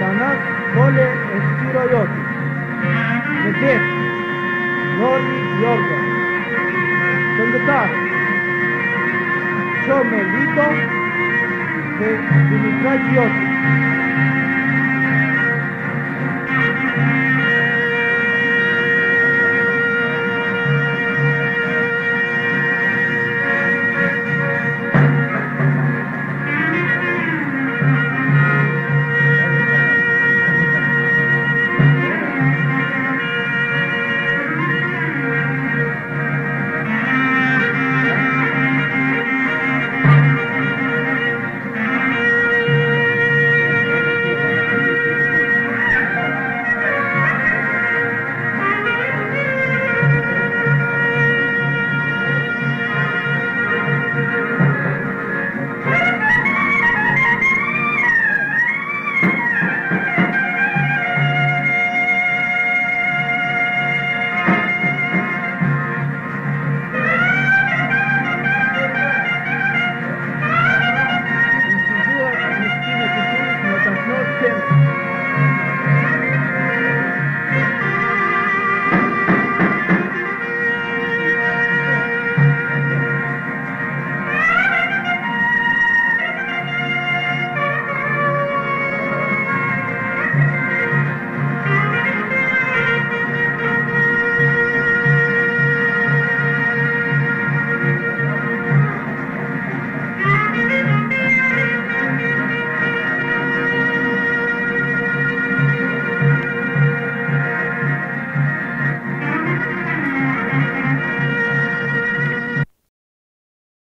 Tanakh Kole Estiroyoti, Nekef, Nori Yorga, Sendetar, Yo Melito de Dimitraki